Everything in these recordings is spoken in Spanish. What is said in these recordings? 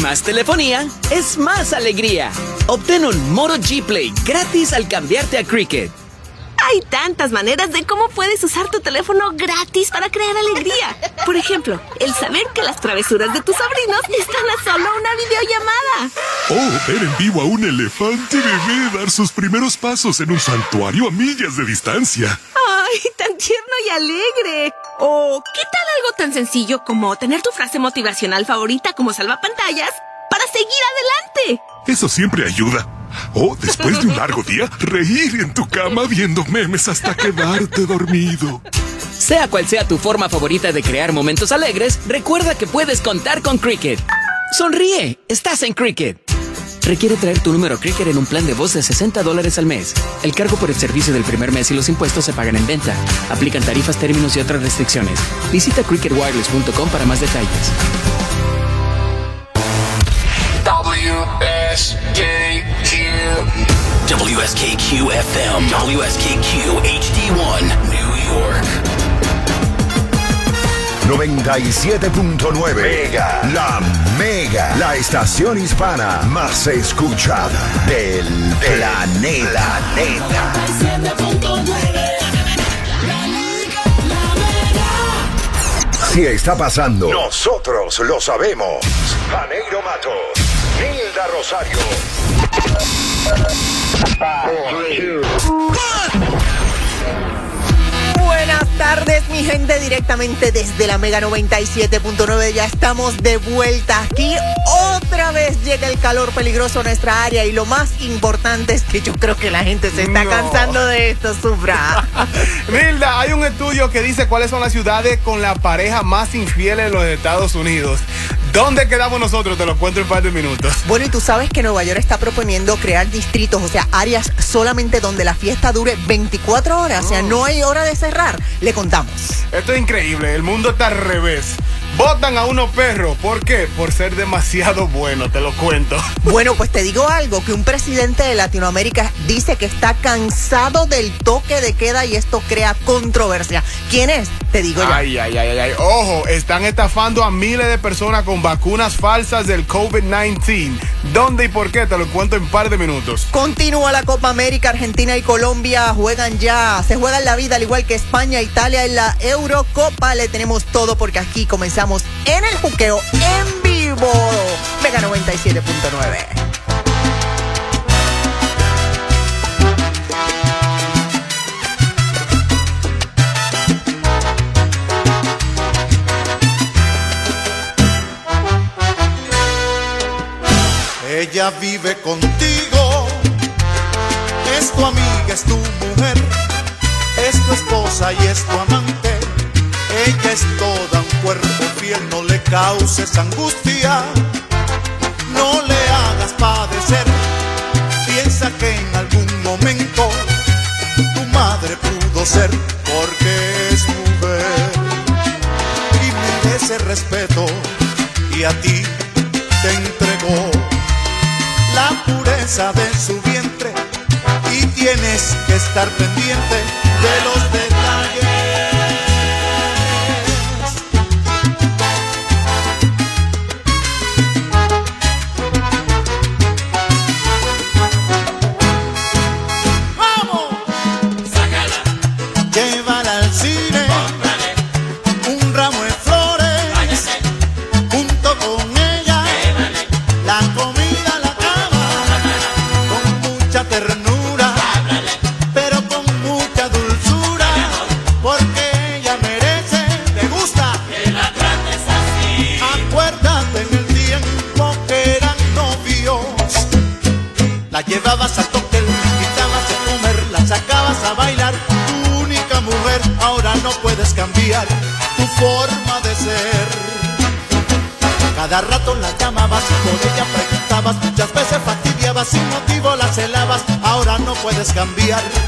Más telefonía es más alegría. Obtén un Moto G Play gratis al cambiarte a Cricket. Hay tantas maneras de cómo puedes usar tu teléfono gratis para crear alegría. Por ejemplo, el saber que las travesuras de tus sobrinos están a solo una videollamada. Oh, ver en vivo a un elefante bebé dar sus primeros pasos en un santuario a millas de distancia. ¡Ay, tan tierno y alegre! O, ¿qué tal algo tan sencillo como tener tu frase motivacional favorita como salvapantallas para seguir adelante? Eso siempre ayuda. O, después de un largo día, reír en tu cama viendo memes hasta quedarte dormido. Sea cual sea tu forma favorita de crear momentos alegres, recuerda que puedes contar con Cricket. Sonríe, estás en Cricket. Requiere traer tu número Cricket en un plan de voz de 60 dólares al mes. El cargo por el servicio del primer mes y los impuestos se pagan en venta. Aplican tarifas, términos y otras restricciones. Visita cricketwireless.com para más detalles. WSKQ FM, WSKQ HD1, New York. 97.9 Mega, la Mega, la estación hispana más escuchada del planeta. Si está pasando, nosotros lo sabemos. Janeiro Matos, Hilda Rosario. Buenas tardes, mi gente, directamente desde la Mega 97.9. Ya estamos de vuelta aquí. Otra vez llega el calor peligroso a nuestra área y lo más importante es que yo creo que la gente se está No. cansando de esto, Sufra. Milda, hay un estudio que dice cuáles son las ciudades con la pareja más infiel en los Estados Unidos. ¿Dónde quedamos nosotros? Te lo cuento en un par de minutos. Bueno, y tú sabes que Nueva York está proponiendo crear distritos, o sea, áreas solamente donde la fiesta dure 24 horas, o sea, no hay hora de cerrar. Le contamos. Esto es increíble, el mundo está al revés. Votan a unos perros, ¿por qué? Por ser demasiado bueno, te lo cuento. Bueno, pues te digo algo, que un presidente de Latinoamérica dice que está cansado del toque de queda y esto crea controversia. ¿Quién es? Te digo ya. Ay, ay, ay, ay, ay. Ojo, están estafando a miles de personas con vacunas falsas del COVID-19. ¿Dónde y por qué? Te lo cuento en un par de minutos. Continúa la Copa América, Argentina y Colombia juegan ya, se juegan la vida al igual que España, Italia en la Eurocopa. Le tenemos todo porque aquí comenzamos en el juqueo en vivo. Mega 97.9. Ella vive contigo, es tu amiga, es tu mujer, es tu esposa y es tu amante. Ella es toda cuerpo fiel, no le causes angustia, no le hagas padecer. Piensa que en algún momento tu madre pudo ser, porque es mujer. Y merece respeto y a ti te entregó la pureza de su vientre. Y tienes que estar pendiente cambiar.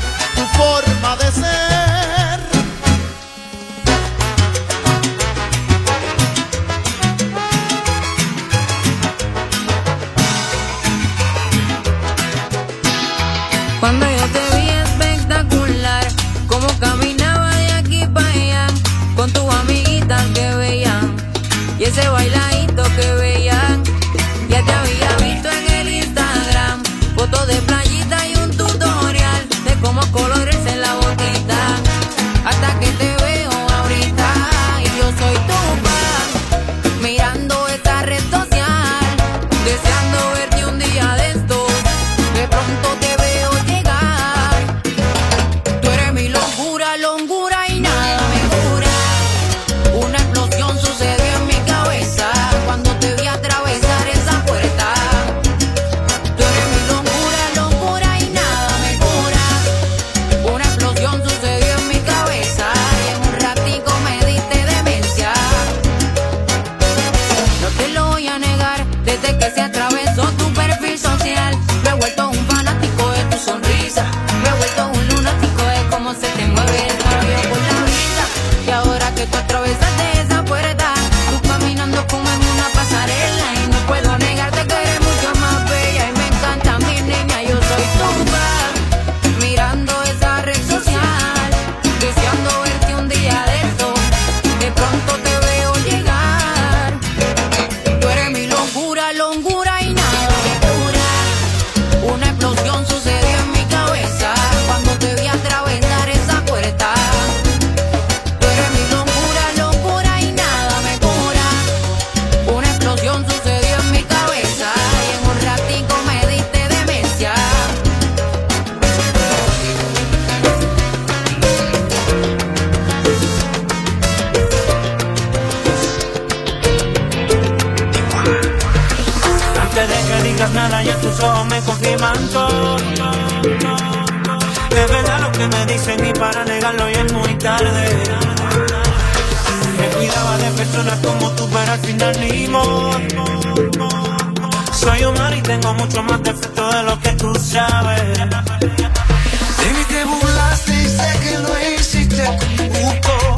y tengo mucho más defecto de lo que tú sabes. Baby, te burlaste y sé que no hiciste gusto.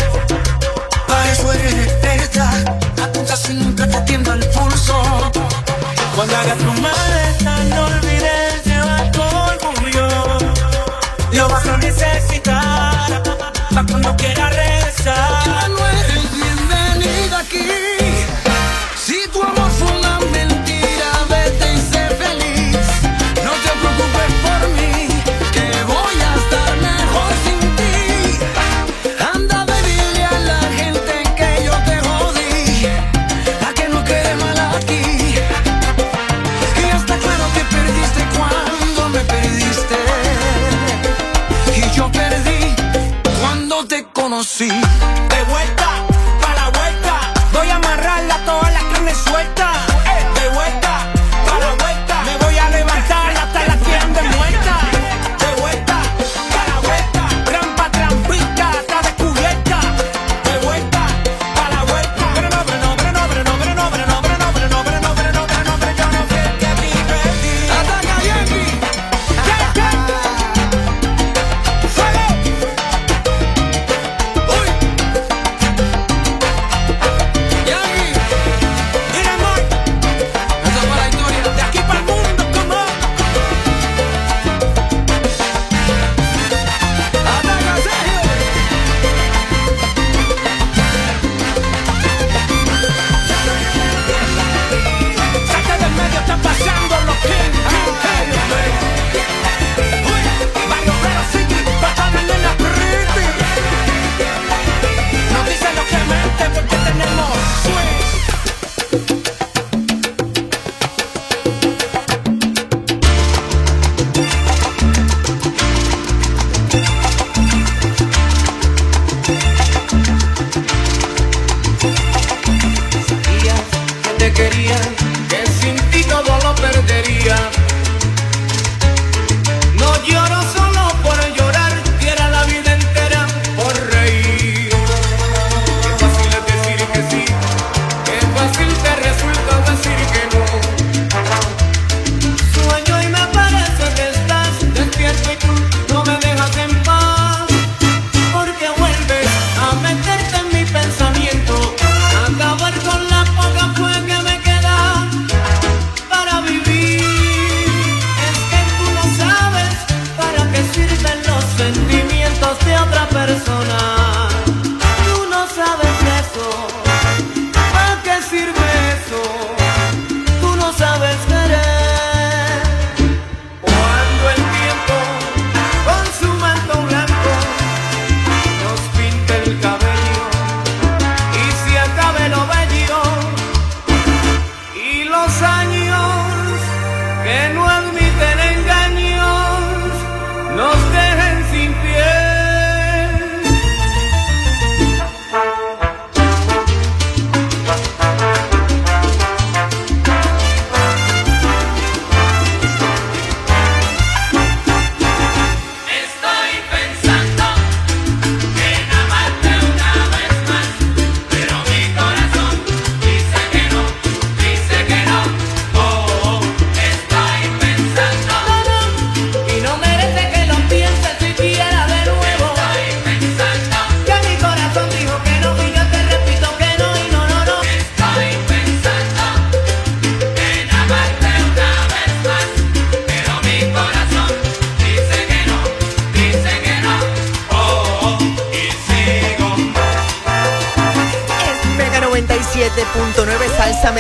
Para eso eres experta, apuntas y nunca te tiendo el pulso. Cuando hagas tu maleta, no olvides llevar tu orgullo. Lo vas a necesitar, para cuando quieras regresar.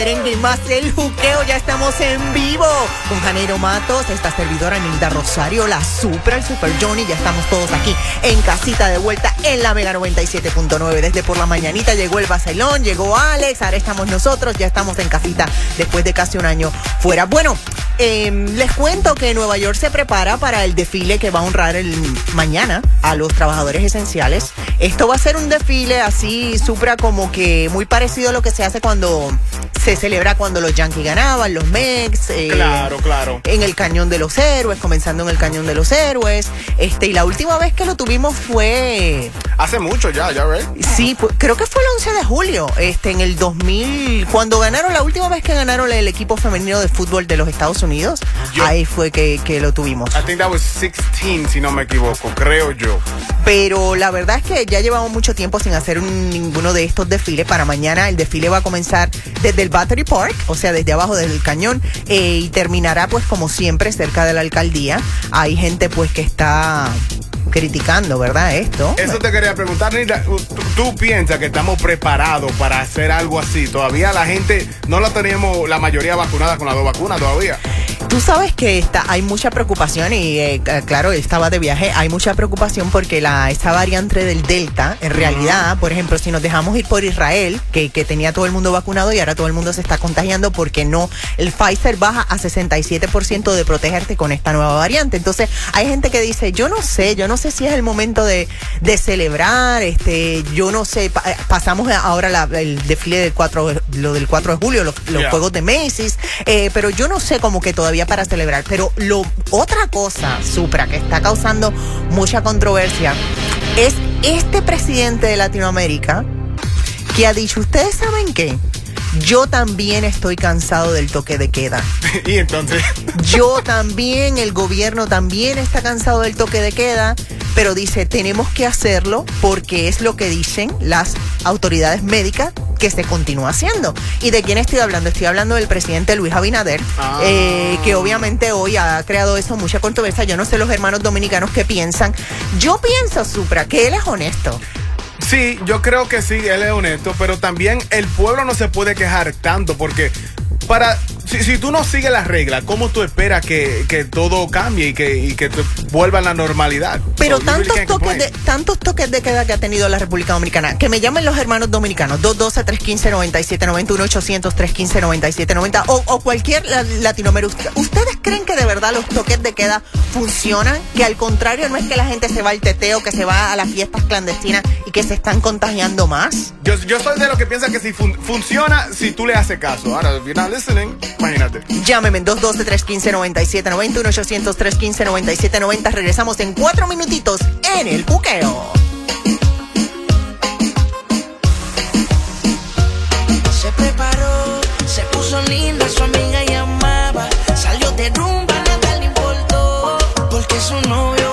Merengue más el juqueo. Ya estamos en vivo con Janeiro Matos, esta servidora Nilda Rosario, la Super, el Super Johnny. Ya estamos todos aquí en casita de vuelta en la Mega 97.9. Desde por la mañanita llegó el Bacelón, llegó Alex, ahora estamos nosotros, ya estamos en casita después de casi un año fuera. Bueno, eh, les cuento que Nueva York se prepara para el desfile que va a honrar el mañana a los trabajadores esenciales. Esto va a ser un desfile así, supra como que muy parecido a lo que se hace cuando se celebra cuando los Yankees ganaban, los Mex. eh, Claro, claro. En el Cañón de los Héroes, comenzando en el Cañón de los Héroes. Este, y la última vez que lo tuvimos fue Hace mucho ya, ya, ¿ves? Sí, fue- creo que fue el 11 de julio, este, en el 2000, cuando ganaron, la última vez que ganaron el equipo femenino de fútbol de los Estados Unidos, ahí fue que, que lo tuvimos. I think that was 16, si no me equivoco, creo yo. Pero la verdad es que ya llevamos mucho tiempo sin hacer un- ninguno de estos desfiles. Para mañana el desfile va a comenzar desde el Battery Park, o sea, desde abajo del cañón, eh, y terminará pues como siempre cerca de la alcaldía. Hay gente pues que está criticando, ¿verdad? Esto. Eso te quería preguntar, Nilda. ¿Tú, tú piensas que estamos preparados para hacer algo así? Todavía la gente no la tenemos la mayoría vacunada con las dos vacunas todavía. Tú sabes que está, hay mucha preocupación y eh, claro, estaba de viaje, hay mucha preocupación porque la, esta variante del Delta, en realidad, por ejemplo, si nos dejamos ir por Israel, que, que tenía todo el mundo vacunado y ahora todo el mundo se está contagiando porque no, el Pfizer baja a 67% de protegerte con esta nueva variante. Entonces, hay gente que dice, yo no sé, yo no sé si es el momento de, de celebrar, este, yo no sé, pa- eh, pasamos ahora la- el desfile del 4, de- lo del 4 de julio, los, los Yeah. juegos de Macy's, eh, pero yo no sé como que todavía para celebrar. Pero lo otra cosa, Supra, que está causando mucha controversia, es este presidente de Latinoamérica que ha dicho, ¿ustedes saben qué? Yo también estoy cansado del toque de queda. y entonces. Yo también, el gobierno también está cansado del toque de queda, pero dice, tenemos que hacerlo porque es lo que dicen las autoridades médicas que se continúa haciendo. ¿Y de quién estoy hablando? Estoy hablando del presidente Luis Abinader, Ah. eh, que obviamente hoy ha creado eso mucha controversia. Yo no sé los hermanos dominicanos qué piensan. Yo pienso, Supra, que él es honesto. Sí, yo creo que sí, él es honesto, pero también el pueblo no se puede quejar tanto porque para si, si tú no sigues las reglas, ¿cómo tú esperas que, que todo cambie y que, y que te vuelva a la normalidad? Pero So, you really tantos toques, de, tantos toques de queda que ha tenido la República Dominicana. Que me llamen los hermanos dominicanos. 212-315-9790, 1-800-315-9790 o, o cualquier la- latinoamericano. ¿Ustedes creen que de verdad los toques de queda funcionan? Que al contrario no es que la gente se va al teteo, que se va a las fiestas clandestinas y que se están contagiando más. Yo, yo soy de los que piensa que si fun- funciona, si tú le haces caso. Ahora, you're not listening, imagínate. Llámeme en 212-315-9790, 1-800-315-9790. Regresamos en cuatro minutitos en el Puqueo. Se preparó, se puso linda, su amiga llamaba. Salió de rumba, nada le importó. Porque su novio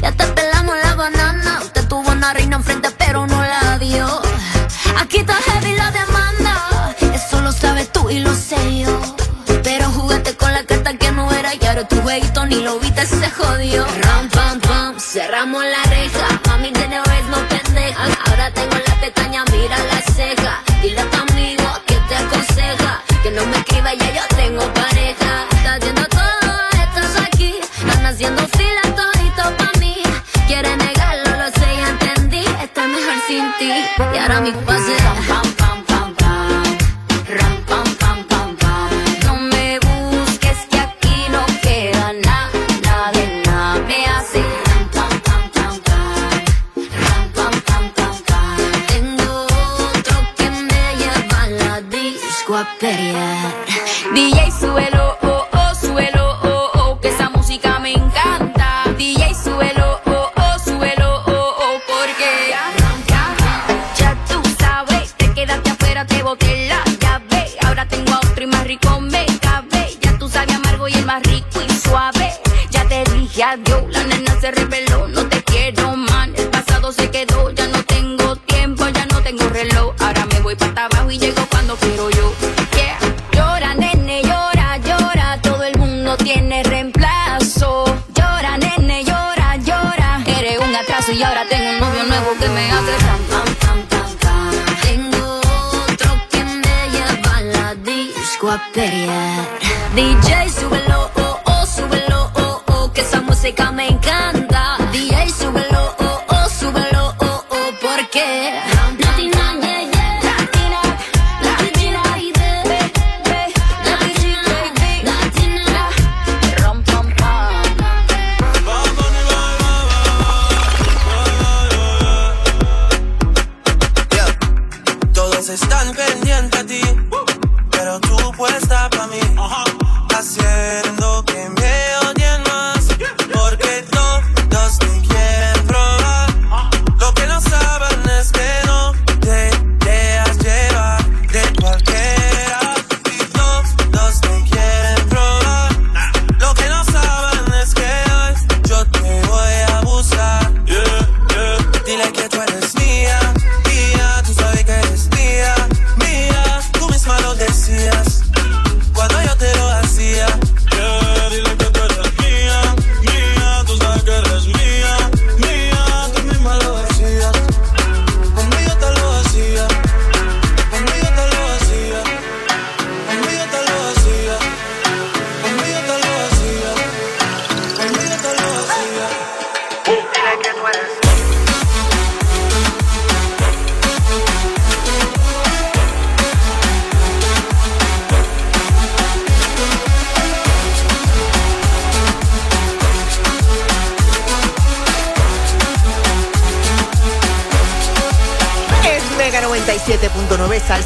Ya te pelamos la banana, usted tuvo una reina enfrente pero no la dio. Aquí está heavy la demanda, eso lo sabes tú y lo sé yo. Pero jugaste con la carta que no era y ahora tu jueguito ni lo viste, se jodió.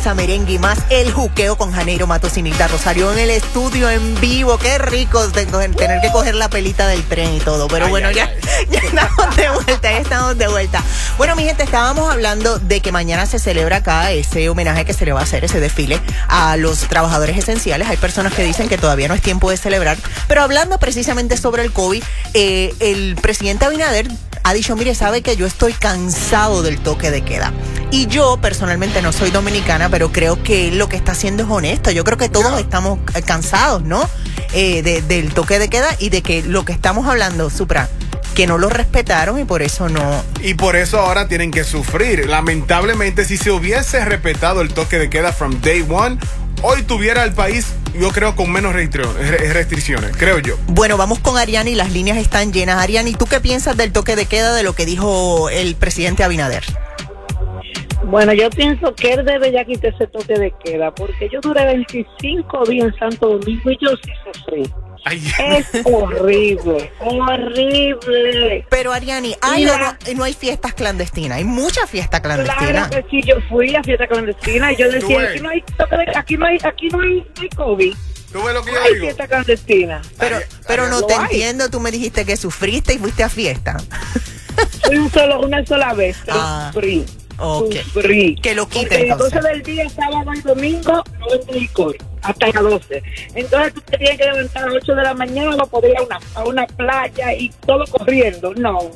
Salsa Merengue y más el juqueo con Janeiro Matosinita Rosario en el estudio en vivo. Qué rico de coger- tener que coger la pelita del tren y todo. Pero bueno, ya, ya estamos de vuelta, ya estamos de vuelta. Bueno, mi gente, estábamos hablando de que mañana se celebra acá ese homenaje que se le va a hacer, ese desfile a los trabajadores esenciales. Hay personas que dicen que todavía no es tiempo de celebrar. Pero hablando precisamente sobre el COVID, eh, el presidente Abinader ha dicho, mire, sabe que yo estoy cansado del toque de queda. Y yo personalmente no soy dominicana, pero creo que lo que está haciendo es honesto. Yo creo que todos estamos cansados, ¿no? Eh, de- del toque de queda y de que lo que estamos hablando, Supra, que no lo respetaron y por eso no. Y por eso ahora tienen que sufrir. Lamentablemente, si se hubiese respetado el toque de queda from day one, hoy tuviera el país, yo creo, con menos restri- re- restricciones, creo yo. Bueno, vamos con Ariani, las líneas están llenas. Ariani, ¿tú qué piensas del toque de queda de lo que dijo el presidente Abinader? Bueno, yo pienso que él debe ya quitar ese toque de queda, porque yo duré 25 días en Santo Domingo y yo sí sufrí. Es horrible, horrible. Pero Ariani, ¿hay Mira, no, no hay fiestas clandestinas? Hay muchas fiestas clandestinas. Claro que sí, yo fui a fiesta clandestina y yo decía, aquí no hay, toque de- aquí no hay, aquí no hay, no hay COVID. ¿Tú ves lo que No hay fiesta clandestina. Pero, pero no te hay. entiendo, tú me dijiste que sufriste y fuiste a fiesta. Fui un solo, una sola vez, pero Ah, sufrí. Ok. Sufrí. Que lo quite, Porque entonces. del día sábado y domingo no venden licor. hasta las 12. Entonces tú te tienes que levantar a las 8 de la mañana para ir a una, a una playa y todo corriendo. No, no,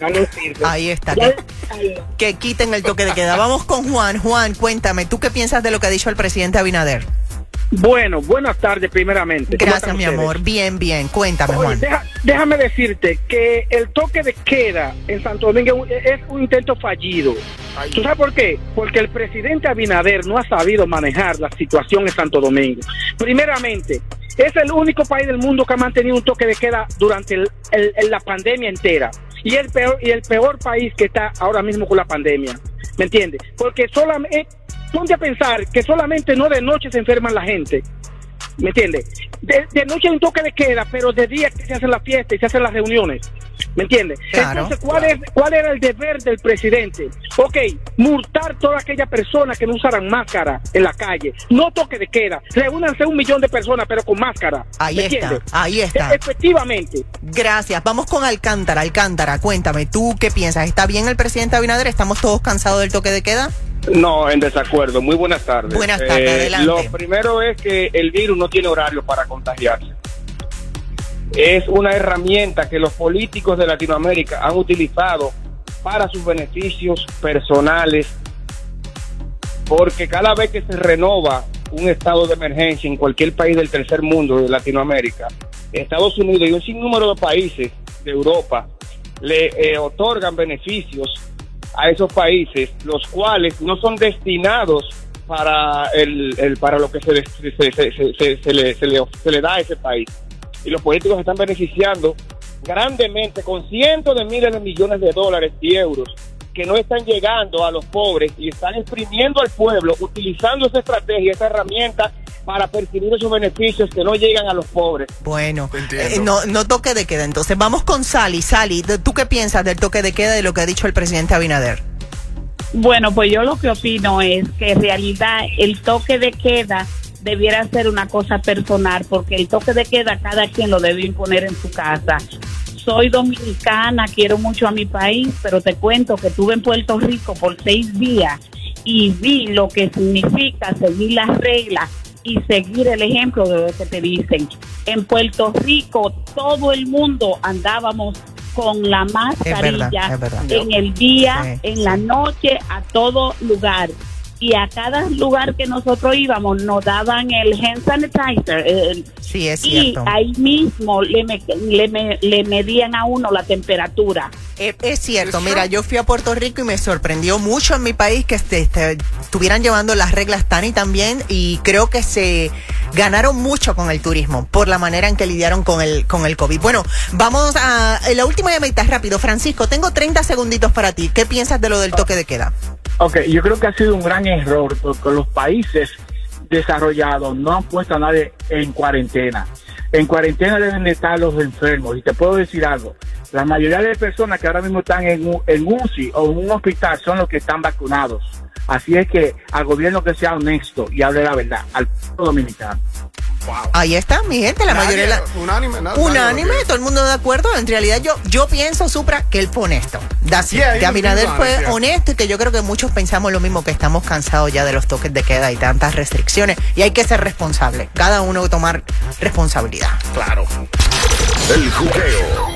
no, no sirve. Ahí está. Ya- Que, que quiten el toque de queda. Vamos con Juan. Juan, cuéntame, ¿tú qué piensas de lo que ha dicho el presidente Abinader? Bueno, buenas tardes primeramente. ¿Cómo Gracias, mi amor. Bien, bien. Cuéntame, Oye, Juan. deja- déjame decirte que el toque de queda en Santo Domingo es un intento fallido. ¿Tú sabes por qué? porque el presidente Abinader no ha sabido manejar la situación en Santo Domingo. Primeramente, es el único país del mundo que ha mantenido un toque de queda durante el- el- el- la pandemia entera. Y el, peor, y el peor país que está ahora mismo con la pandemia. ¿Me entiendes? Porque solamente, ponte a pensar que solamente no de noche se enferman la gente. ¿Me entiendes? De, de noche hay un toque de queda, pero de día que se hacen las fiestas y se hacen las reuniones. ¿Me entiendes? Claro, Entonces, ¿cuál, es, ¿cuál era el deber del presidente? Ok, multar toda aquella persona que no usaran máscara en la calle. No toque de queda. Reúnanse un millón de personas, pero con máscara. Ahí ¿Me está, entiendes? ahí está. E- Efectivamente. Gracias. Vamos con Alcántara. Alcántara, cuéntame, ¿tú qué piensas? ¿Está bien el presidente Abinader? ¿Estamos todos cansados del toque de queda? No, en desacuerdo. Muy buenas tardes. Buenas tardes, adelante. Lo primero es que el virus no tiene horario para contagiarse. Es una herramienta que los políticos de Latinoamérica han utilizado para sus beneficios personales, porque cada vez que se renova un estado de emergencia en cualquier país del tercer mundo de Latinoamérica, Estados Unidos y un sinnúmero de países de Europa le eh, otorgan beneficios a esos países, los cuales no son destinados para el, para lo que se, se, se- se- le, se le- se le da a ese país. Y los políticos están beneficiando grandemente con cientos de miles de millones de dólares y euros que no están llegando a los pobres y están exprimiendo al pueblo utilizando esa estrategia, esa herramienta para percibir esos beneficios que no llegan a los pobres. Bueno, eh, no, no toque de queda. Entonces, vamos con Sally. Sally, ¿tú qué piensas del toque de queda y de lo que ha dicho el presidente Abinader? Bueno, pues yo lo que opino es que en realidad el toque de queda debiera ser una cosa personal, porque el toque de queda cada quien lo debe imponer en su casa. Soy dominicana, quiero mucho a mi país, pero te cuento que estuve en Puerto Rico por seis días y vi lo que significa seguir las reglas y seguir el ejemplo de lo que te dicen. En Puerto Rico todo el mundo andábamos con la mascarilla es verdad. en el día, Sí, en la noche, a todo lugar. Y a cada lugar que nosotros íbamos nos daban el hand sanitizer. el- Sí, es y cierto. ahí mismo le, me- le, me- le medían a uno la temperatura. Eh, Es cierto, mira, yo fui a Puerto Rico y me sorprendió mucho en mi país que este, este, estuvieran llevando las reglas tan y tan bien y creo que se ganaron mucho con el turismo por la manera en que lidiaron con el, con el COVID. Bueno, vamos a eh, la última llamadita rápido. Francisco, tengo 30 segunditos para ti. ¿Qué piensas de lo del toque de queda? Ok, yo creo que ha sido un gran error porque los países desarrollados no han puesto a nadie en cuarentena. En cuarentena deben de estar los enfermos. Y te puedo decir algo, la mayoría de personas que ahora mismo están en, en UCI o en un hospital son los que están vacunados. Así es que al gobierno que sea honesto y hable la verdad, al pueblo dominicano. Ahí está, mi gente, la Nadie- mayoría la... unánime, na- nadie Unánime, todo el mundo de acuerdo. En realidad yo, yo pienso, Supra, que él fue honesto. It. Yeah, que Abinader fue honest, yeah. honesto y que yo creo que muchos pensamos lo mismo, que estamos cansados ya de los toques de queda y tantas restricciones. Y hay que ser responsable. Cada uno tomar responsabilidad. Claro. El juqueo.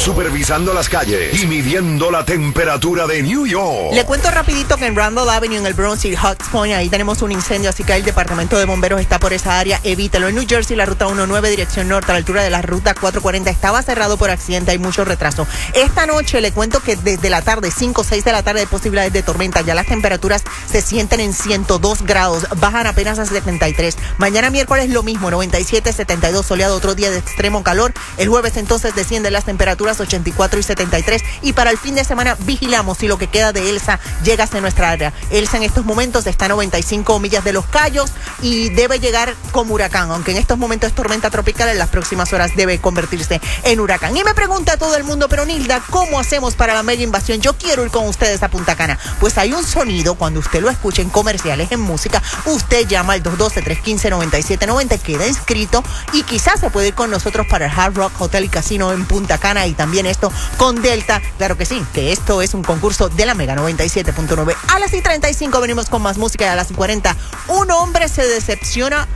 Supervisando las calles y midiendo la temperatura de New York. Le cuento rapidito que en Randall Avenue, en el Bronx y Hot Point, ahí tenemos un incendio, así que el departamento de bomberos está por esa área, evítalo. En New Jersey, la ruta 19, dirección norte, a la altura de la ruta 440, estaba cerrado por accidente, hay mucho retraso. Esta noche le cuento que desde la tarde, 5 o 6 de la tarde, hay posibilidades de tormenta. Ya las temperaturas se sienten en 102 grados, bajan apenas a 73. Mañana miércoles lo mismo, 97, 72, soleado, otro día de extremo calor. El jueves entonces descienden las temperaturas 84 y 73. Y para el fin de semana vigilamos si lo que queda de Elsa llega hacia nuestra área. Elsa en estos momentos está a 95 millas de los Cayos y debe llegar como huracán, aunque en estos momentos tormenta tropical, en las próximas horas debe convertirse en huracán. Y me pregunta todo el mundo, pero Nilda, ¿cómo hacemos para la mega invasión? Yo quiero ir con ustedes a Punta Cana. Pues hay un sonido, cuando usted lo escuche en comerciales, en música, usted llama al 212-315-9790, queda inscrito y quizás se puede ir con nosotros para el Hard Rock Hotel y Casino en Punta Cana y también esto con Delta. Claro que sí, que esto es un concurso de la Mega 97.9. A las y 35 venimos con más música y a las y 40 un hombre se decepciona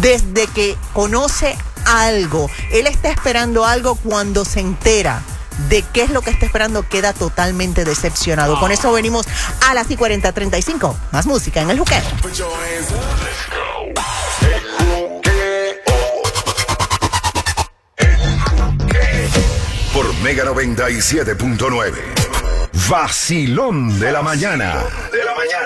desde que conoce algo, él está esperando algo cuando se entera de qué es lo que está esperando, queda totalmente decepcionado. Con eso venimos a las y 40, 35. Más música en el juqueo. Mega 97.9. Vacilón de la mañana.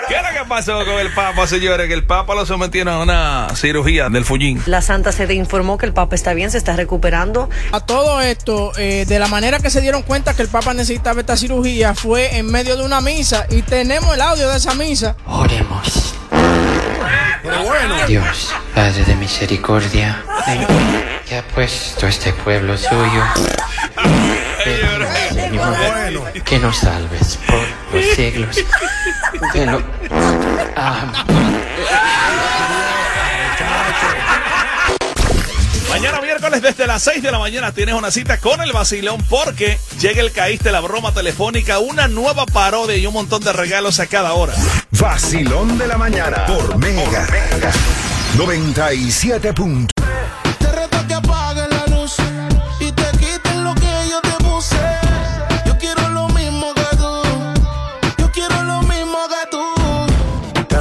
¿Qué es lo que pasó con el Papa, señores? Que el Papa lo sometieron a una cirugía del fullín. La Santa Sede informó que el Papa está bien, se está recuperando. A todo esto, eh, de la manera que se dieron cuenta que el Papa necesitaba esta cirugía fue en medio de una misa y tenemos el audio de esa misa. Oremos. Pero bueno. Dios, Padre de misericordia, que ha puesto este pueblo suyo. Señor, que nos salves por los siglos. Que lo- Ah, Mañana miércoles desde las 6 de la mañana tienes una cita con el vacilón porque llega el caíste, la broma telefónica, una nueva parodia y un montón de regalos a cada hora. Vacilón de la mañana por Mega, por Mega. 97.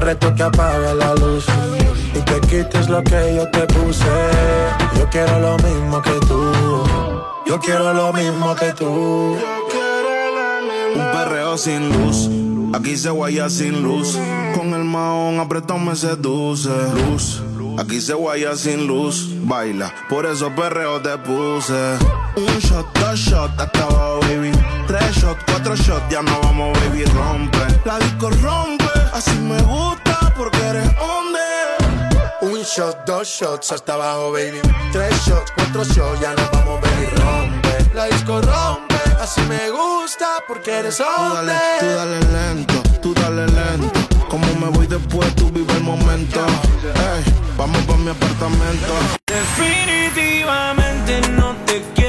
Reto que apagues la luz y te quites lo que yo te puse. Yo quiero lo mismo que tú. Yo quiero lo mismo que tú. Un perreo sin luz, aquí se guaya sin luz. Con el maón apretón me seduce. Luz, aquí se guaya sin luz. Baila, por eso perreo te puse. Un shot, dos shots, hasta abajo, baby. Tres shots, cuatro shots, ya no vamos, baby, rompe. La disco rompe, así me gusta porque eres hombre. Un shot, dos shots hasta abajo, baby. Tres shots, cuatro shots, ya nos vamos, baby, rompe. La disco rompe, así me gusta porque eres Tú hombre. dale, tú dale lento, tú dale lento. Como me voy después, tú vive el momento. Ey, vamos pa' mi apartamento. Definitivamente no te quiero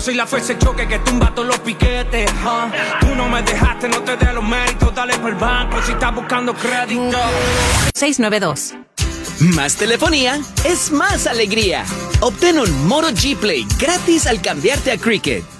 pero soy la fuerza de choque que tumba todos los piquetes. huh. Tú no me dejaste, no te dé los méritos, dale por el banco si estás buscando crédito. 692. Más telefonía es más alegría. Obtén un Moto G Play gratis al cambiarte a Cricket.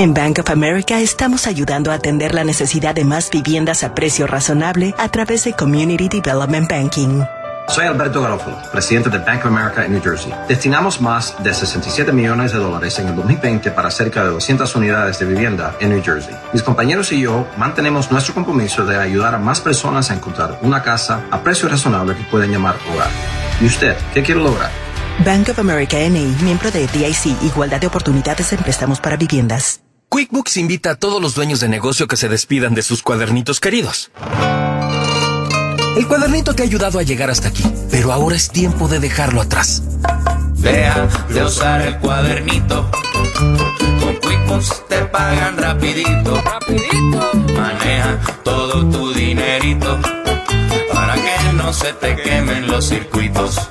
En Bank of America estamos ayudando a atender la necesidad de más viviendas a precio razonable a través de Community Development Banking. Soy Alberto Garofalo, presidente de Bank of America en New Jersey. Destinamos más de 67 millones de dólares en el 2020 para cerca de 200 unidades de vivienda en New Jersey. Mis compañeros y yo mantenemos nuestro compromiso de ayudar a más personas a encontrar una casa a precio razonable que pueden llamar hogar. ¿Y usted qué quiere lograr? Bank of America NA, miembro de DIC, Igualdad de Oportunidades en Préstamos para Viviendas. QuickBooks invita a todos los dueños de negocio que se despidan de sus cuadernitos queridos. El cuadernito te ha ayudado a llegar hasta aquí, pero ahora es tiempo de dejarlo atrás. Deja de usar el cuadernito. Con QuickBooks te pagan rapidito. Rapidito. Maneja todo tu dinerito para que no se te quemen los circuitos.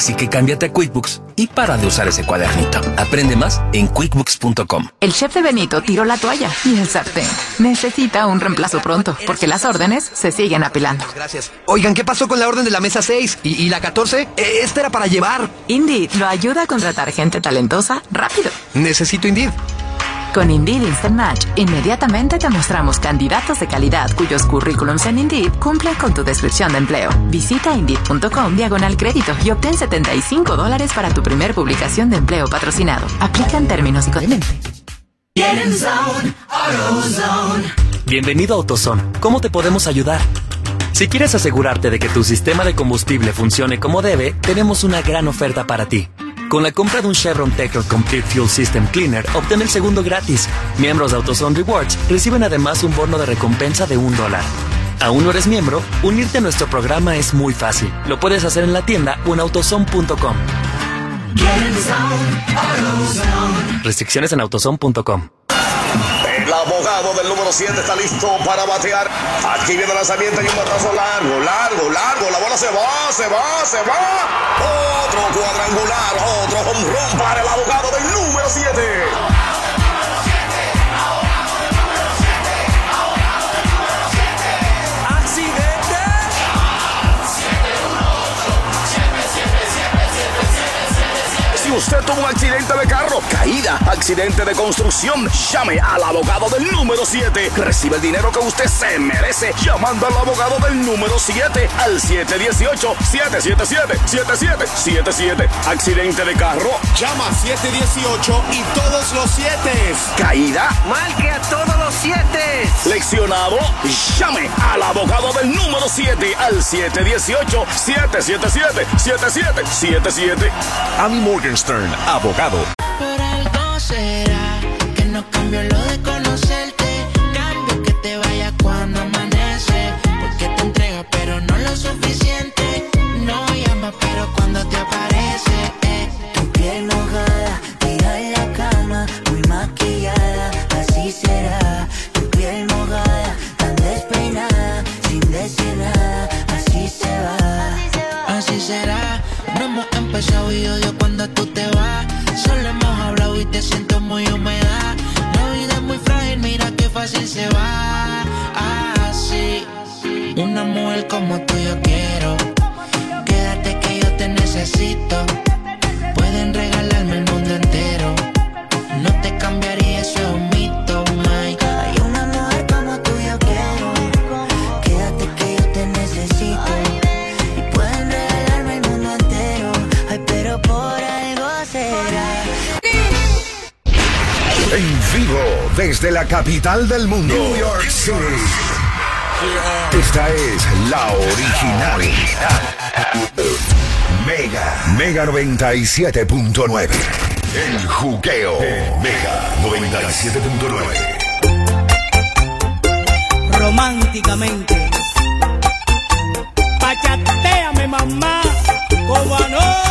Así que cámbiate a QuickBooks y para de usar ese cuadernito. Aprende más en quickbooks.com. El chef de Benito tiró la toalla y el sartén necesita un reemplazo pronto porque las órdenes se siguen apilando. Gracias. Oigan, ¿qué pasó con la orden de la mesa 6? ¿Y, y la 14? Eh, Esta era para llevar. Indeed lo ayuda a contratar gente talentosa rápido. Necesito Indeed. Con Indeed Instant Match, inmediatamente te mostramos candidatos de calidad cuyos currículums en Indeed cumplen con tu descripción de empleo. Visita Indeed.com diagonal crédito y obtén 75 dólares para tu primer publicación de empleo patrocinado. Aplican términos y condiciones. Bienvenido a AutoZone. ¿Cómo te podemos ayudar? Si quieres asegurarte de que tu sistema de combustible funcione como debe, tenemos una gran oferta para ti. Con la compra de un Chevron Tecker Complete Fuel System Cleaner, obtén el segundo gratis. Miembros de AutoZone Rewards reciben además un bono de recompensa de un dólar. ¿Aún no eres miembro? Unirte a nuestro programa es muy fácil. Lo puedes hacer en la tienda o en autozone.com. Restricciones en autozone.com. El abogado del número 7 está listo para batear. Aquí viene el lanzamiento y un batazo largo, largo, largo. La bola se va, se va, se va. Otro cuadrangular, otro home run para el abogado del número 7. Usted tuvo un accidente de carro, caída, accidente de construcción, llame al abogado del número 7. Recibe el dinero que usted se merece llamando al abogado del número 7 al 718-777-7777. Accidente de carro, llama 718 y todos los 7. Caída, marque a todos los 7. Leccionado, llame al abogado del número 7 al 718-777-7777. Andy Morgenstern, abogado. Por algo será que no cambio lo de conocerte. Una mujer como tú yo quiero. Quédate que yo te necesito. Pueden regalarme el mundo entero. No te cambiaría, eso es un mito, Mike. Hay una mujer como tú yo quiero. Quédate que yo te necesito. Y pueden regalarme el mundo entero. Ay, pero por algo será. En vivo desde la capital del mundo, New York City. Esta es la original. Mega, Mega 97.9. El juqueo. Mega 97.9. románticamente. Pachateame, mamá, como anoche.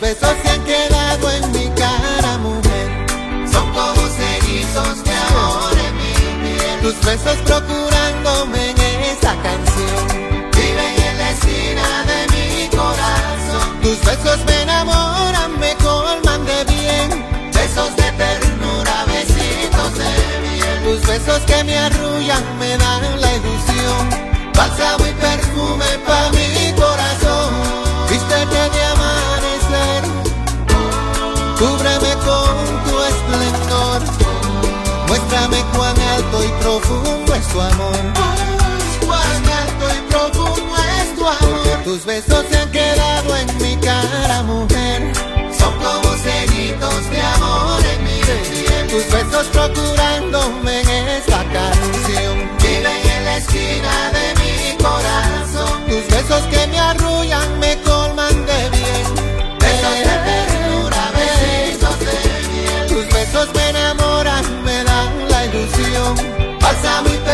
Besos se han quedado en mi cara, mujer. Son como cerizos de amor en mi piel. Tus besos procurándome en esa canción. Viven en la esquina de mi corazón. Tus besos me enamoran, me colman de bien. Besos de ternura, besitos de miel. Tus besos que me arrullan, me dan la ilusión. Bálsamo y perfume pa' mi profundo es tu amor. Cuán alto y profundo es tu amor. Tus besos se han quedado en mi cara, mujer. Son como sellitos de amor en mi piel. Tus besos procurándome en esta canción. Viven en la esquina de mi corazón. Tus besos que me arrullan, me colman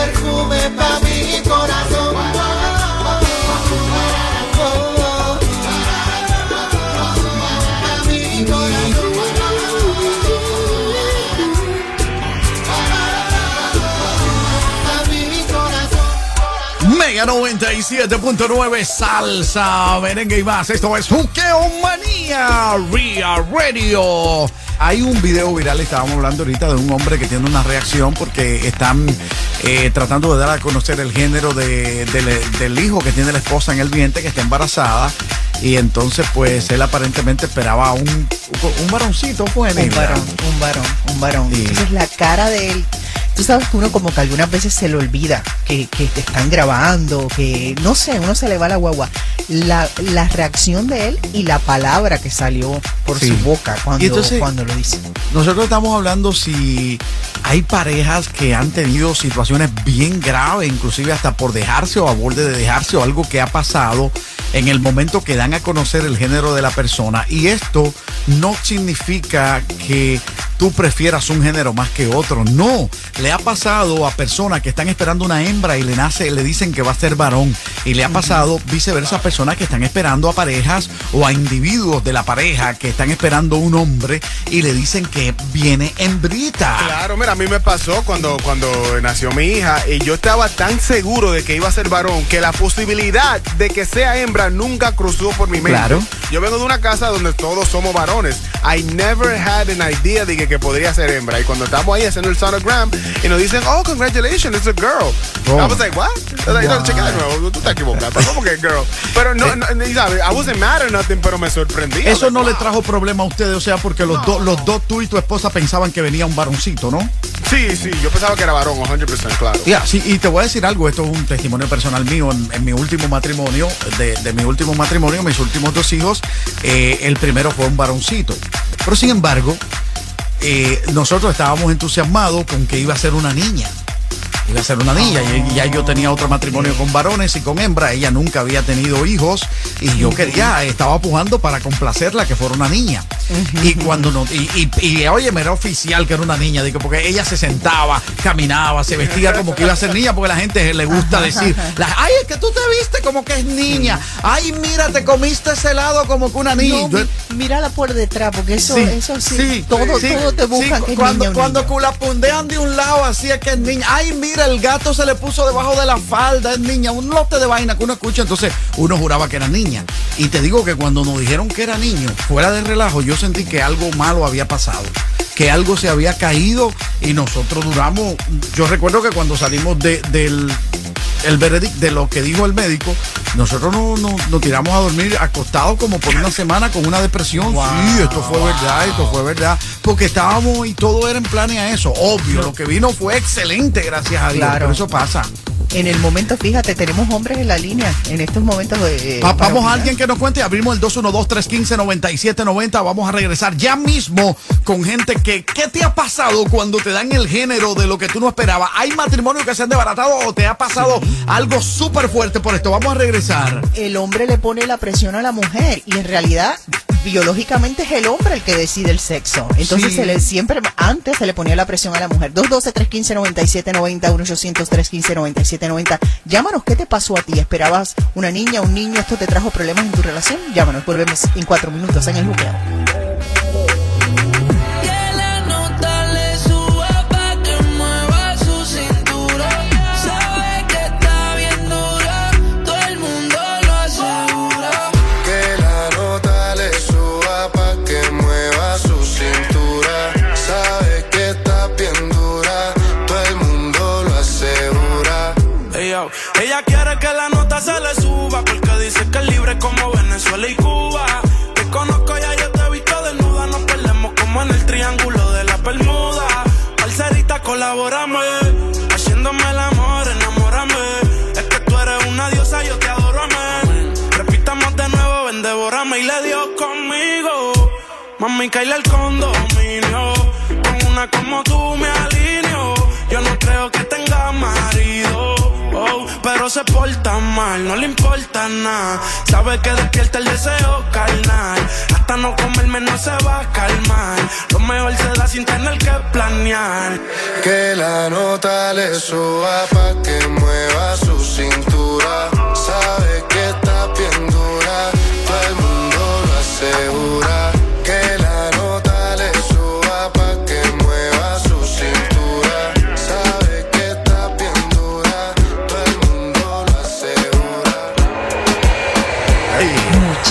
perfume pa' mi corazón. Pa' mi corazón. Pa' mi corazón. Mega 97.9 Salsa, merengue y más. Esto es Juqueo Manía Ria Radio. Hay un video viral, estábamos hablando ahorita de un hombre que tiene una reacción porque están eh, tratando de dar a conocer el género de- del- del hijo que tiene la esposa en el vientre, que está embarazada. Y entonces, pues, él aparentemente esperaba un, un varoncito, fue Un varón, un varón, un varón. Sí. Entonces la cara de él, tú sabes que uno como que algunas veces se le olvida que, que te están grabando, que no sé, uno se le va la guagua. La, la reacción de él y la palabra que salió por Sí. su boca cuando, entonces- cuando lo dice. Nosotros estamos hablando si hay parejas que han tenido situaciones bien graves, inclusive hasta por dejarse o a borde de dejarse o algo que ha pasado en el momento que dan a conocer el género de la persona. Y esto no significa que tú prefieras un género más que otro. No, le ha pasado a personas que están esperando una hembra y le nace, le dicen que va a ser varón. Y le ha pasado viceversa a personas que están esperando a parejas o a individuos de la pareja que están esperando un hombre y le dicen que viene hembrita. Claro, mira, a mí me pasó cuando, cuando nació mi hija y yo estaba tan seguro de que iba a ser varón que la posibilidad de que sea hembra nunca cruzó por mi mente. Claro. Yo vengo de una casa donde todos somos varones. I never had an idea de que, que podría ser hembra. Y cuando estamos ahí haciendo el sonogram y nos dicen, oh, congratulations, it's a girl. Oh. I was like, what? I was like, no, checa de nuevo, tú estás equivocado. ¿Cómo que girl? Pero no, no, y sabes, I wasn't mad or nothing, pero me sorprendí. Eso like, no le wow. trajo problema a ustedes, o sea, porque los, dos los dos, tú y tu esposa pensaban que venía un varoncito, ¿no? Sí, sí, yo pensaba que era varón, 100%, claro. Ya, sí, y te voy a decir algo, esto es un testimonio personal mío en, en mi último matrimonio, de, de mi último matrimonio, mis últimos dos hijos, eh, el primero fue un varoncito. Pero sin embargo, eh, nosotros estábamos entusiasmados con que iba a ser una niña. Iba a ser una niña. Y ya yo tenía otro matrimonio con varones y con hembra. Ella nunca había tenido hijos. Y yo quería, estaba pujando para complacerla que fuera una niña. Y cuando no, y, y, y, oye, me era oficial que era una niña, digo, porque ella se sentaba, caminaba, se vestía como que iba a ser niña, porque la gente le gusta decir, ay, es que tú te viste como que es niña, ay, mira, te comiste ese helado como que una niña. No, mírala por detrás, porque eso, Sí, eso sí, sí, todo, sí, todo te que es cuando, niña cuando niño. culapundean de un lado así es que es niña. Ay, mira, el gato se le puso debajo de la falda, es niña. Un lote de vaina que uno escucha, entonces uno juraba que era niña. Y te digo que cuando nos dijeron que era niño, fuera de relajo, yo sentí que algo malo había pasado. Que algo se había caído y nosotros duramos. Yo recuerdo que cuando salimos de- del el veredicto de lo que dijo el médico, nosotros no- no- nos tiramos a dormir acostados como por una semana con una depresión. sí, esto fue verdad, esto fue verdad. Porque estábamos y todo era en planes a eso. Obvio, lo que vino fue excelente, gracias a Dios. Claro. Pero eso pasa. En el momento, fíjate, tenemos hombres en la línea en estos momentos. eh, Va- para vamos a alguien que nos cuente. Abrimos el 212-315-9790. Vamos a regresar ya mismo con gente que. ¿Qué te ha pasado cuando te dan el género de lo que tú no esperabas? ¿Hay matrimonios que se han desbaratado o te ha pasado algo súper fuerte por esto? Vamos a regresar. el hombre le pone la presión a la mujer y en realidad biológicamente es el hombre el que decide el sexo. Entonces Sí. se le siempre antes se le ponía la presión a la mujer. 212 315 9790 1800 315 9790. Llámanos, ¿qué te pasó a ti? ¿Esperabas una niña, un niño? ¿Esto te trajo problemas en tu relación? Llámanos, volvemos en cuatro minutos en el buqueo. Haciéndome el amor, enamórame. Es que tú eres una diosa, yo te adoro, amén. Repitamos de nuevo, ven, devórame y le dio conmigo. Mami, caíle el condominio. Con una como tú me alineo. Yo no creo que tenga marido. Pero se porta mal, no le importa nada. Sabe que despierta el deseo carnal. Hasta no comerme no se va a calmar. Lo mejor se da sin tener que planear. Que la nota le suba pa' que mueva su cintura. Sabe que está bien dura, todo el mundo lo asegura.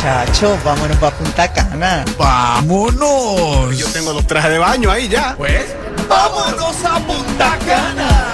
Muchachos, vámonos para Punta Cana. ¡Vámonos! Yo tengo los trajes de baño ahí ya. Pues, vámonos a Punta Cana.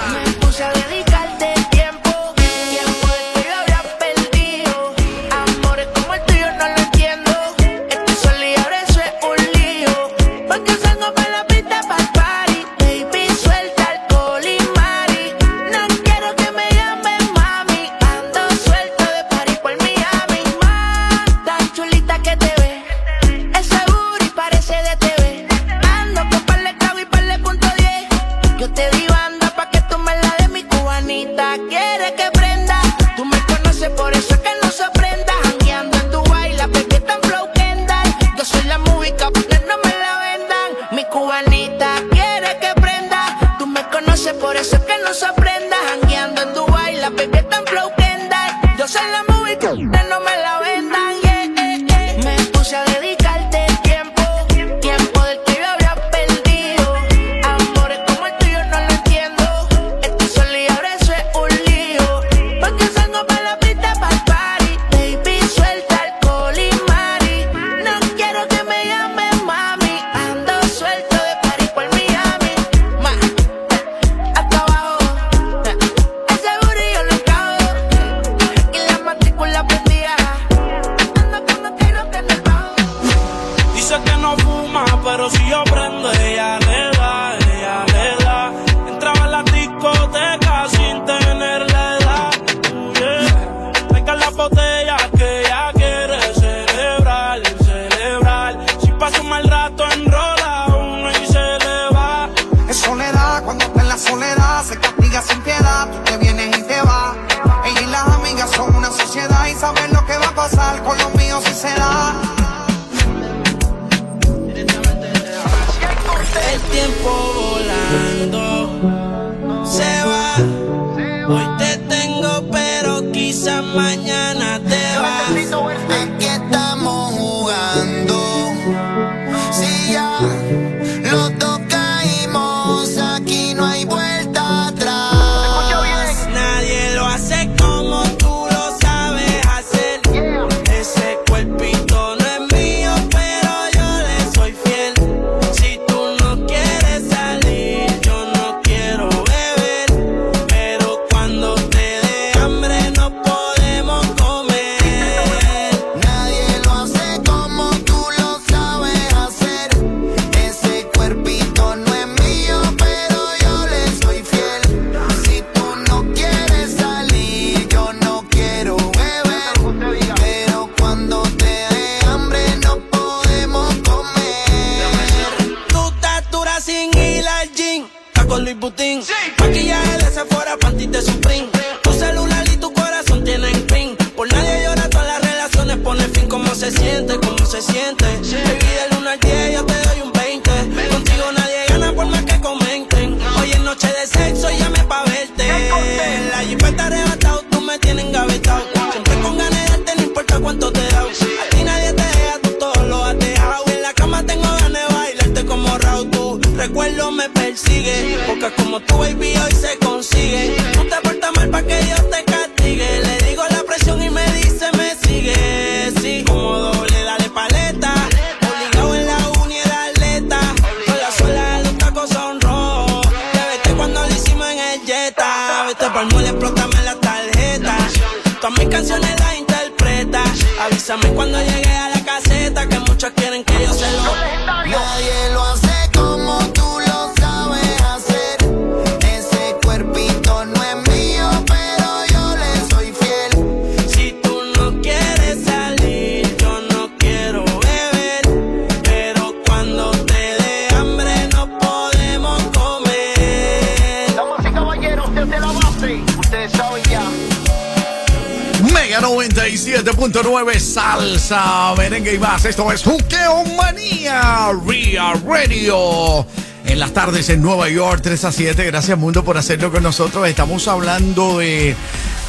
Salsa, merengue y más. Esto es Juqueo Manía Ria Radio. En las tardes en Nueva York, 3 a 7. Gracias, mundo, por hacerlo con nosotros. Estamos hablando de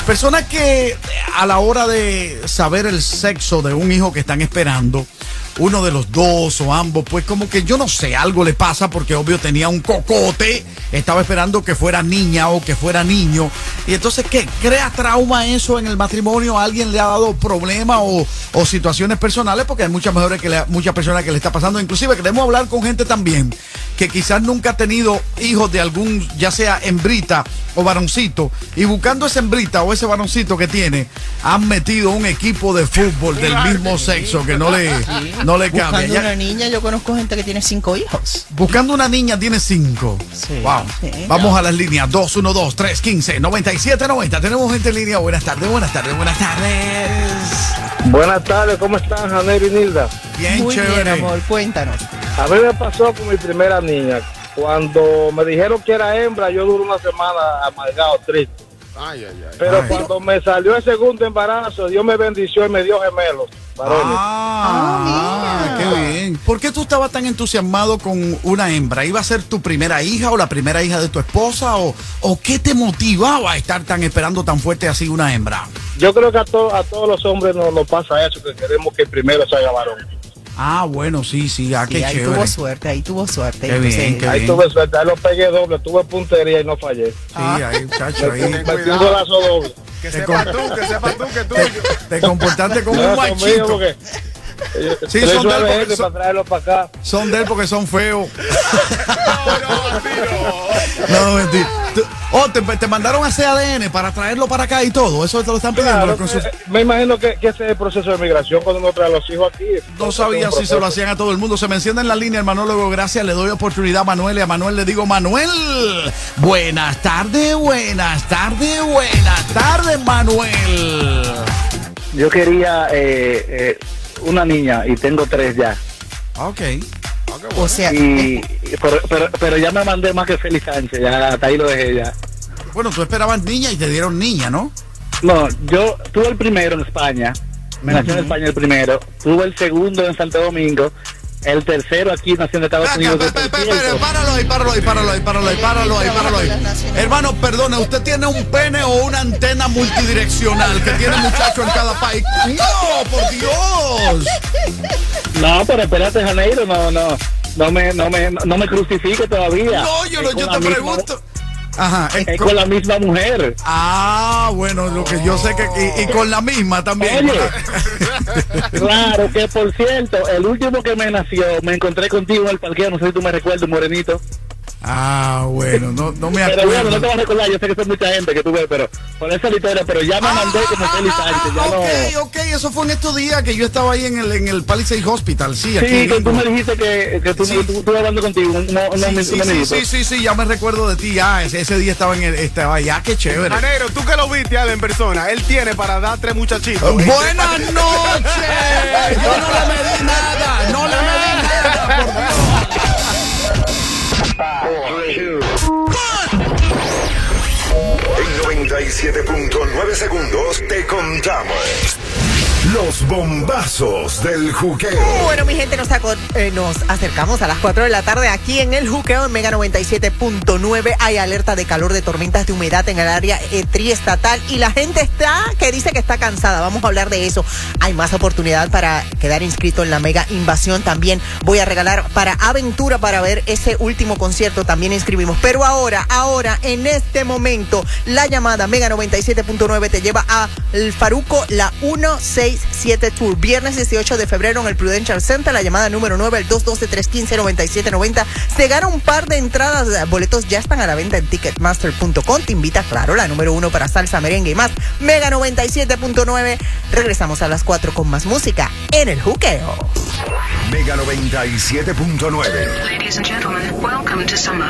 personas que a la hora de saber el sexo de un hijo que están esperando, uno de los dos o ambos, pues como que yo no sé, algo le pasa porque obvio tenía un cocote, estaba esperando que fuera niña o que fuera niño. Y entonces, ¿qué? ¿Crea trauma eso en el matrimonio? ¿A ¿Alguien le ha dado problema o, o situaciones personales? Porque hay muchas mejores que le, muchas personas que le está pasando. Inclusive queremos hablar con gente también que quizás nunca ha tenido hijos de algún, ya sea hembrita o varoncito, y buscando esa hembrita o ese varoncito que tiene, han metido un equipo de fútbol del mismo sexo que no le, no le cambia. Buscando Ya- una niña, yo conozco gente que tiene cinco hijos. Buscando una niña tiene cinco. wow. sí. Vamos a las líneas 212 315 9790. Tenemos gente en línea. Buenas tardes, buenas tardes, buenas tardes. Buenas tardes, ¿cómo están, Janeiro y Nilda? Bien, Muy chévere. bien, amor, cuéntanos. A mí me pasó con mi primera niña. Cuando me dijeron que era hembra, yo duré una semana amargado, triste. Ay, ay, ay. Pero Ay. cuando me salió el segundo embarazo, Dios me bendició y me dio gemelos. varones. Ah, qué bien. ¿Por qué tú estabas tan entusiasmado con una hembra? ¿Iba a ser tu primera hija o la primera hija de tu esposa? ¿O, o qué te motivaba a estar tan esperando tan fuerte así una hembra? Yo creo que a, to- a todos los hombres nos, nos pasa eso, que queremos que primero salga varón. Ah, bueno, sí, sí, ah, Sí, qué ahí chévere. tuvo suerte, ahí tuvo suerte. Qué bien, Entonces, qué Ahí bien. tuve suerte, ahí lo pegué doble, tuve puntería y no fallé. Sí, ahí, chacho, ahí. Metí un golazo doble. Que Te sepas tú, que sepas tú que tú. Te comportaste como un No, machito. porque- Sí, son de él porque son- para traerlo para acá. Son de él porque son feos. No, no, no. No, mentira. Oh, te, te mandaron a hacer ADN para traerlo para acá y todo. Eso te lo están pidiendo. Claro, eh, me imagino que, que ese es el proceso de migración cuando uno trae a los hijos aquí. No sabía si se lo hacían a todo el mundo. Se me enciende en la línea el Manólogo. Gracias. Le doy oportunidad a Manuel y a Manuel le digo, Manuel, buenas tardes, buenas tardes, buenas tardes, Manuel. Yo quería eh, eh, una niña y tengo tres ya. Ok. O sea, Y, pero, pero ya me mandé más que Félix Sánchez, ya hasta ahí lo dejé ya. Bueno, tú esperabas niña y te dieron niña, ¿no? No, yo tuve el primero en España, me nació en España el primero, tuve el segundo en Santo Domingo, el tercero aquí nació en Estados Unidos. Páralo ahí, páralo ahí, páralo ahí, páralo ahí, páralo ahí, páralo ahí. Hermano, perdone, ¿usted tiene un pene o una antena multidireccional que tiene muchacho en cada país? ¡No, por Dios! No, pero espérate, Janeiro, no, no, no me, no me, no me crucifique todavía. No, yo, no- yo te pregunto. Ajá, es Es con- con la misma mujer. Ah, bueno, lo que yo sé que. Y, y con la misma también. Oye. Claro, que por cierto, el último que me nació, me encontré contigo en el parqueo, no sé si tú me recuerdas, morenito. Ah, bueno, no, no me Pero bueno, no te acuerdo. vas a recordar, yo sé que son mucha gente que tú ves, pero por esa historia, pero ya me mandé como Félix Sánchez, ya no... Ok, ok, eso fue en estos días que yo estaba ahí en el, en el Palisade Hospital, sí, aquí. Sí, que tú me dijiste que, que tú, Sí. tú, tú estuve hablando contigo, un, un, Sí, sí, sí, sí, sí, sí, ya me recuerdo de ti, ya, ese, ese día estaba en el, estaba allá, qué chévere. Janeiro, tú que lo viste Al, en persona, él tiene para dar tres muchachitos. Buenas noches. Yo no le medí nada, no le medí nada, por Dios. 97.9 segundos te contamos. Los bombazos del juqueo. Bueno, mi gente, nos, eh, acercamos a las 4 de la tarde aquí en el Juqueo en Mega 97.9. Hay alerta de calor, de tormentas de humedad en el área eh, triestatal y la gente está que dice que está cansada. Vamos a hablar de eso. Hay más oportunidad para quedar inscrito en la Mega Invasión. También voy a regalar para Aventura para ver ese último concierto. También inscribimos. Pero ahora, ahora, en este momento, la llamada Mega 97.9 te lleva a el Faruco, la 167 Tour. Viernes 18 de febrero en el Prudential Center. La llamada número 9, el 212-315-9790. Se gana un par de entradas. Boletos ya están a la venta en ticketmaster.com. Te invita, claro, la número uno para salsa, merengue y más. Mega 97.9. Regresamos a las 4 con más música en el juqueo. Mega 97.9. Ladies and gentlemen, welcome to summer.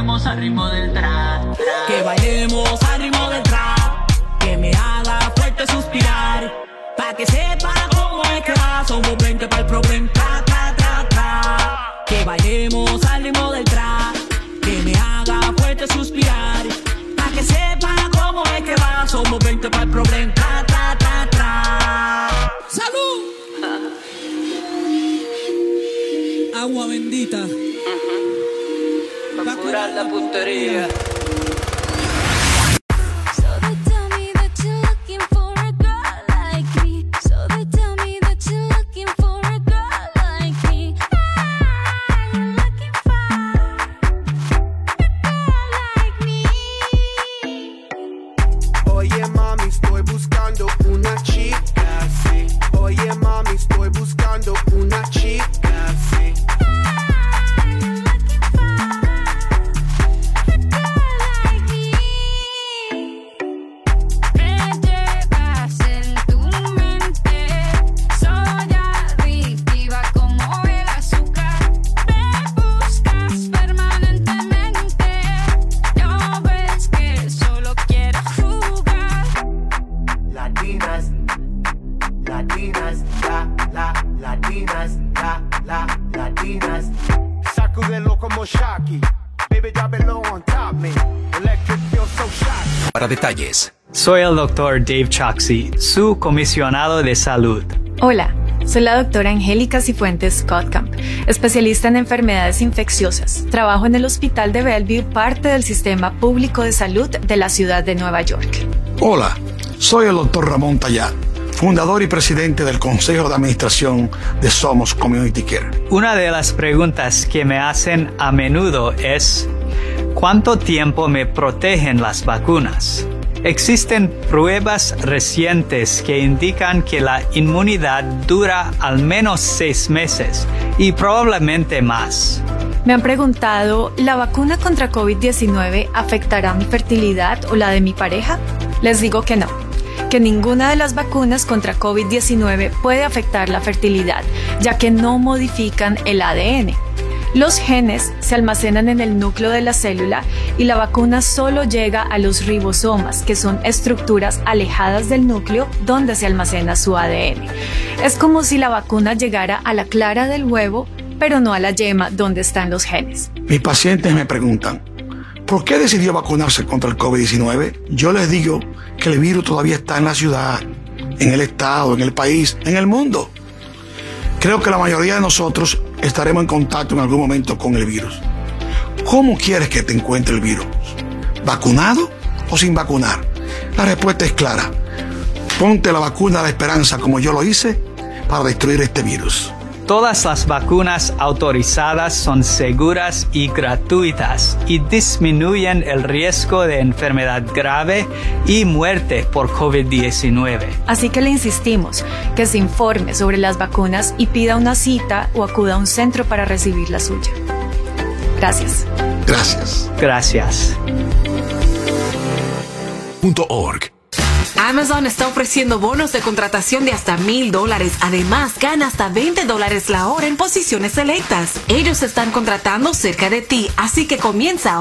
bailemos al ritmo del trap. Que bailemos la doctor Dave Choxy, su comisionado de salud. Hola, soy la doctora Angélica Cifuentes Scott Camp, especialista en enfermedades infecciosas. Trabajo en el Hospital de Bellevue, parte del sistema público de salud de la ciudad de Nueva York. Hola, soy el doctor Ramón Tayá, fundador y presidente del Consejo de Administración de Somos Community Care. Una de las preguntas que me hacen a menudo es, ¿cuánto tiempo me protegen las vacunas? Existen pruebas recientes que indican que la inmunidad dura al menos seis meses y probablemente más. Me han preguntado, ¿la vacuna contra COVID-19 afectará mi fertilidad o la de mi pareja? Les digo que no, que ninguna de las vacunas contra COVID-19 puede afectar la fertilidad, ya que no modifican el ADN. Los genes se almacenan en el núcleo de la célula y la vacuna solo llega a los ribosomas, que son estructuras alejadas del núcleo donde se almacena su ADN. Es como si la vacuna llegara a la clara del huevo pero no a la yema donde están los genes. Mis pacientes me preguntan, ¿por qué decidió vacunarse contra el COVID-19? Yo les digo que el virus todavía está en la ciudad, en el estado, en el país, en el mundo. Creo que la mayoría de nosotros estaremos en contacto en algún momento con el virus. ¿Cómo quieres que te encuentre el virus? ¿Vacunado o sin vacunar? La respuesta es clara. Ponte la vacuna de la esperanza como yo lo hice para destruir este virus. Todas las vacunas autorizadas son seguras y gratuitas y disminuyen el riesgo de enfermedad grave y muerte por COVID-19. Así que le insistimos que se informe sobre las vacunas y pida una cita o acuda a un centro para recibir la suya. Gracias. Gracias. Gracias. .org. Amazon está ofreciendo bonos de contratación de hasta mil dólares. Además, gana hasta 20 dólares la hora en posiciones selectas. Ellos están contratando cerca de ti, así que comienza ahora.